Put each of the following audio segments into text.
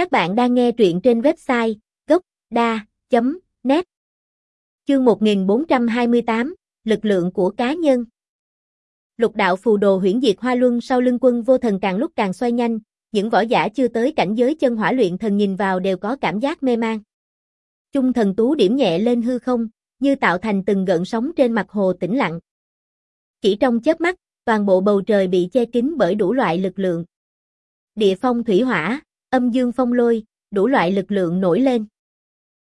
Các bạn đang nghe truyện trên website gốc.da.net Chương 1428, Lực lượng của cá nhân Lục đạo phù đồ huyễn diệt hoa luân sau lưng quân vô thần càng lúc càng xoay nhanh, những võ giả chưa tới cảnh giới chân hỏa luyện thần nhìn vào đều có cảm giác mê man. Trung thần tú điểm nhẹ lên hư không, như tạo thành từng gợn sóng trên mặt hồ tĩnh lặng. Chỉ trong chớp mắt, toàn bộ bầu trời bị che kín bởi đủ loại lực lượng. Địa phong thủy hỏa, âm dương phong lôi, đủ loại lực lượng nổi lên.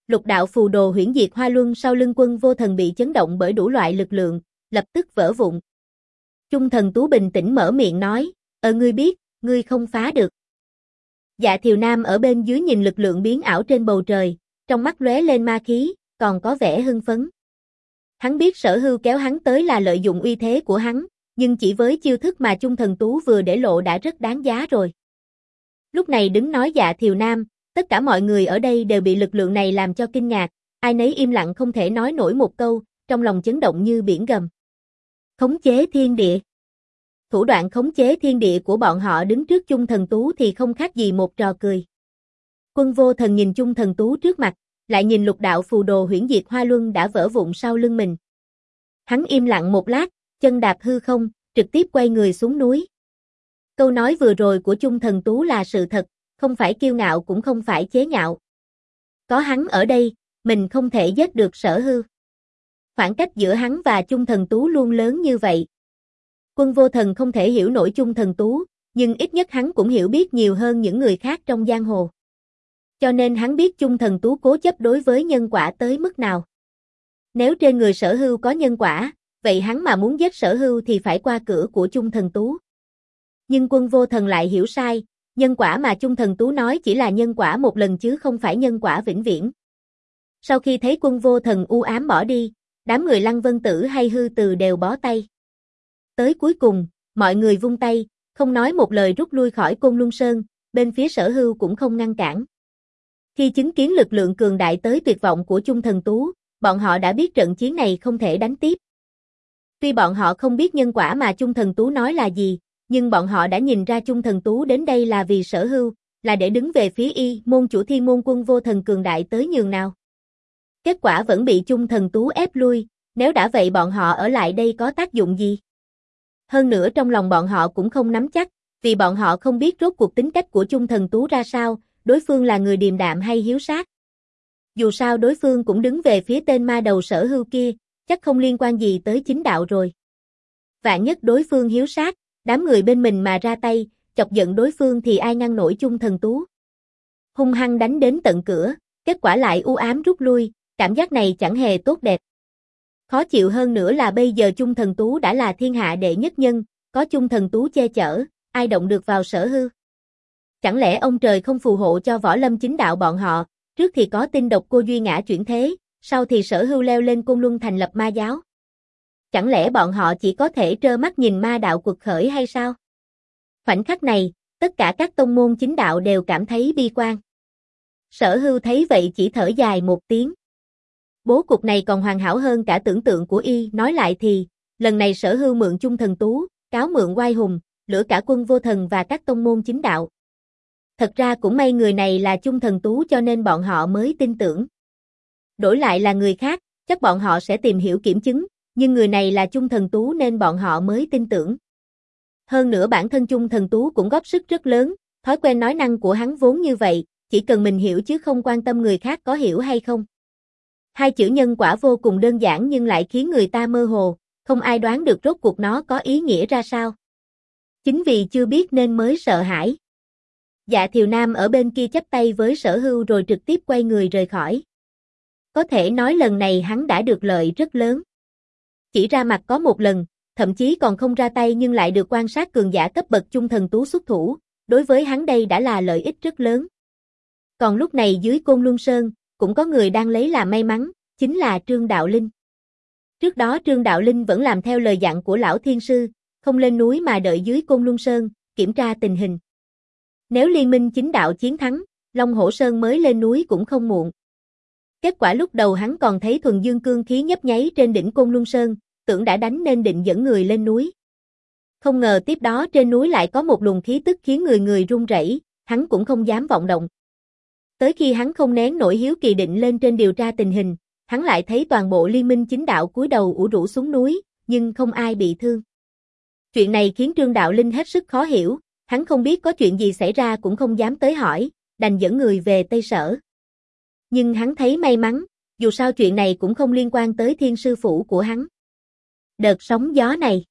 Lục đạo phù đồ huyễn diệt hoa luân sau lưng quân vô thần bị chấn động bởi đủ loại lực lượng, lập tức vỡ vụn. Trung thần Tú bình tĩnh mở miệng nói, ờ ngươi biết, ngươi không phá được. Dạ thiều nam ở bên dưới nhìn lực lượng biến ảo trên bầu trời, trong mắt lóe lên ma khí, còn có vẻ hưng phấn. Hắn biết sở hưu kéo hắn tới là lợi dụng uy thế của hắn, nhưng chỉ với chiêu thức mà Trung thần Tú vừa để lộ đã rất đáng giá rồi. Lúc này đứng nói dạ thiều nam, tất cả mọi người ở đây đều bị lực lượng này làm cho kinh ngạc, ai nấy im lặng không thể nói nổi một câu, trong lòng chấn động như biển gầm. Khống chế thiên địa Thủ đoạn khống chế thiên địa của bọn họ đứng trước chung thần tú thì không khác gì một trò cười. Quân vô thần nhìn chung thần tú trước mặt, lại nhìn lục đạo phù đồ huyển diệt hoa luân đã vỡ vụn sau lưng mình. Hắn im lặng một lát, chân đạp hư không, trực tiếp quay người xuống núi. Câu nói vừa rồi của Chung Thần Tú là sự thật, không phải kiêu ngạo cũng không phải chế nhạo. Có hắn ở đây, mình không thể giết được sở hư. Khoảng cách giữa hắn và Chung Thần Tú luôn lớn như vậy. Quân vô thần không thể hiểu nổi Chung Thần Tú, nhưng ít nhất hắn cũng hiểu biết nhiều hơn những người khác trong giang hồ. Cho nên hắn biết Chung Thần Tú cố chấp đối với nhân quả tới mức nào. Nếu trên người sở hưu có nhân quả, vậy hắn mà muốn giết sở hưu thì phải qua cửa của Chung Thần Tú nhưng quân vô thần lại hiểu sai, nhân quả mà Chung Thần Tú nói chỉ là nhân quả một lần chứ không phải nhân quả vĩnh viễn. Sau khi thấy quân vô thần u ám bỏ đi, đám người lăng vân tử hay hư từ đều bó tay. Tới cuối cùng, mọi người vung tay, không nói một lời rút lui khỏi Côn Luân Sơn, bên phía sở hưu cũng không ngăn cản. Khi chứng kiến lực lượng cường đại tới tuyệt vọng của Chung Thần Tú, bọn họ đã biết trận chiến này không thể đánh tiếp. Tuy bọn họ không biết nhân quả mà Chung Thần Tú nói là gì, nhưng bọn họ đã nhìn ra chung thần tú đến đây là vì sở hưu, là để đứng về phía y, môn chủ thiên môn quân vô thần cường đại tới nhường nào. Kết quả vẫn bị chung thần tú ép lui, nếu đã vậy bọn họ ở lại đây có tác dụng gì? Hơn nữa trong lòng bọn họ cũng không nắm chắc, vì bọn họ không biết rốt cuộc tính cách của chung thần tú ra sao, đối phương là người điềm đạm hay hiếu sát. Dù sao đối phương cũng đứng về phía tên ma đầu sở hưu kia, chắc không liên quan gì tới chính đạo rồi. Vạn nhất đối phương hiếu sát, đám người bên mình mà ra tay, chọc giận đối phương thì ai ngăn nổi chung thần tú. Hung hăng đánh đến tận cửa, kết quả lại u ám rút lui, cảm giác này chẳng hề tốt đẹp. Khó chịu hơn nữa là bây giờ chung thần tú đã là thiên hạ đệ nhất nhân, có chung thần tú che chở, ai động được vào sở hư. Chẳng lẽ ông trời không phù hộ cho võ lâm chính đạo bọn họ, trước thì có tin độc cô Duy Ngã chuyển thế, sau thì sở hưu leo lên cung luân thành lập ma giáo. Chẳng lẽ bọn họ chỉ có thể trơ mắt nhìn ma đạo cuộc khởi hay sao? Khoảnh khắc này, tất cả các tông môn chính đạo đều cảm thấy bi quan. Sở hưu thấy vậy chỉ thở dài một tiếng. Bố cục này còn hoàn hảo hơn cả tưởng tượng của y, nói lại thì, lần này sở hưu mượn chung thần tú, cáo mượn oai hùng, lửa cả quân vô thần và các tông môn chính đạo. Thật ra cũng may người này là chung thần tú cho nên bọn họ mới tin tưởng. Đổi lại là người khác, chắc bọn họ sẽ tìm hiểu kiểm chứng, nhưng người này là chung thần tú nên bọn họ mới tin tưởng. Hơn nữa bản thân chung thần tú cũng góp sức rất lớn, thói quen nói năng của hắn vốn như vậy, chỉ cần mình hiểu chứ không quan tâm người khác có hiểu hay không. Hai chữ nhân quả vô cùng đơn giản nhưng lại khiến người ta mơ hồ, không ai đoán được rốt cuộc nó có ý nghĩa ra sao. Chính vì chưa biết nên mới sợ hãi. Dạ Thiều Nam ở bên kia chấp tay với sở hưu rồi trực tiếp quay người rời khỏi. Có thể nói lần này hắn đã được lợi rất lớn chỉ ra mặt có một lần, thậm chí còn không ra tay nhưng lại được quan sát cường giả cấp bậc trung thần tú xuất thủ, đối với hắn đây đã là lợi ích rất lớn. Còn lúc này dưới Côn Luân Sơn, cũng có người đang lấy làm may mắn, chính là Trương Đạo Linh. Trước đó Trương Đạo Linh vẫn làm theo lời dặn của lão thiên sư, không lên núi mà đợi dưới Côn Luân Sơn, kiểm tra tình hình. Nếu liên minh chính đạo chiến thắng, Long Hổ Sơn mới lên núi cũng không muộn. Kết quả lúc đầu hắn còn thấy thuần dương cương khí nhấp nháy trên đỉnh Côn Luân Sơn, tưởng đã đánh nên định dẫn người lên núi. Không ngờ tiếp đó trên núi lại có một luồng khí tức khiến người người run rẩy, hắn cũng không dám vọng động. Tới khi hắn không nén nổi hiếu kỳ định lên trên điều tra tình hình, hắn lại thấy toàn bộ liên minh chính đạo cúi đầu ủ rũ xuống núi, nhưng không ai bị thương. Chuyện này khiến Trương Đạo Linh hết sức khó hiểu, hắn không biết có chuyện gì xảy ra cũng không dám tới hỏi, đành dẫn người về Tây Sở. Nhưng hắn thấy may mắn, dù sao chuyện này cũng không liên quan tới thiên sư phủ của hắn. Đợt sóng gió này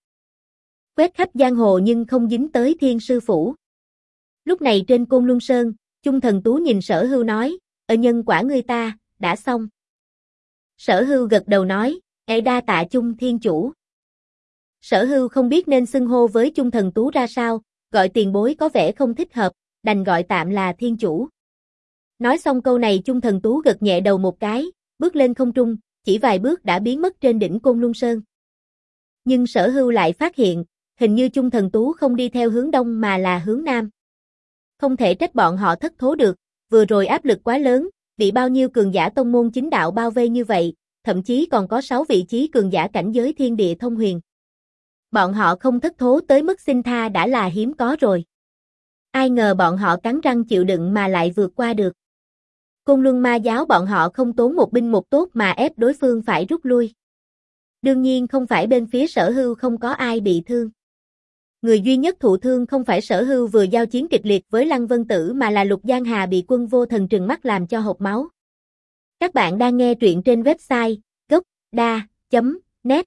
quét khắp giang hồ nhưng không dính tới thiên sư phủ. Lúc này trên Côn Luân Sơn, Trung Thần Tú nhìn sở hưu nói, ở nhân quả người ta, đã xong. Sở hưu gật đầu nói, e đa tạ Trung Thiên Chủ. Sở hưu không biết nên xưng hô với Trung Thần Tú ra sao, gọi tiền bối có vẻ không thích hợp, đành gọi tạm là Thiên Chủ. Nói xong câu này Trung Thần Tú gật nhẹ đầu một cái, bước lên không trung, chỉ vài bước đã biến mất trên đỉnh Côn Luân Sơn. Nhưng sở hưu lại phát hiện, hình như Trung Thần Tú không đi theo hướng đông mà là hướng nam. Không thể trách bọn họ thất thố được, vừa rồi áp lực quá lớn, bị bao nhiêu cường giả tông môn chính đạo bao vây như vậy, thậm chí còn có 6 vị trí cường giả cảnh giới thiên địa thông huyền. Bọn họ không thất thố tới mức xin tha đã là hiếm có rồi. Ai ngờ bọn họ cắn răng chịu đựng mà lại vượt qua được. Côn Luân Ma giáo bọn họ không tốn một binh một tốt mà ép đối phương phải rút lui. Đương nhiên không phải bên phía sở hưu không có ai bị thương. Người duy nhất thụ thương không phải sở hưu vừa giao chiến kịch liệt với Lăng Vân Tử mà là Lục Giang Hà bị quân vô thần trừng mắt làm cho hộp máu. Các bạn đang nghe truyện trên website gocda.net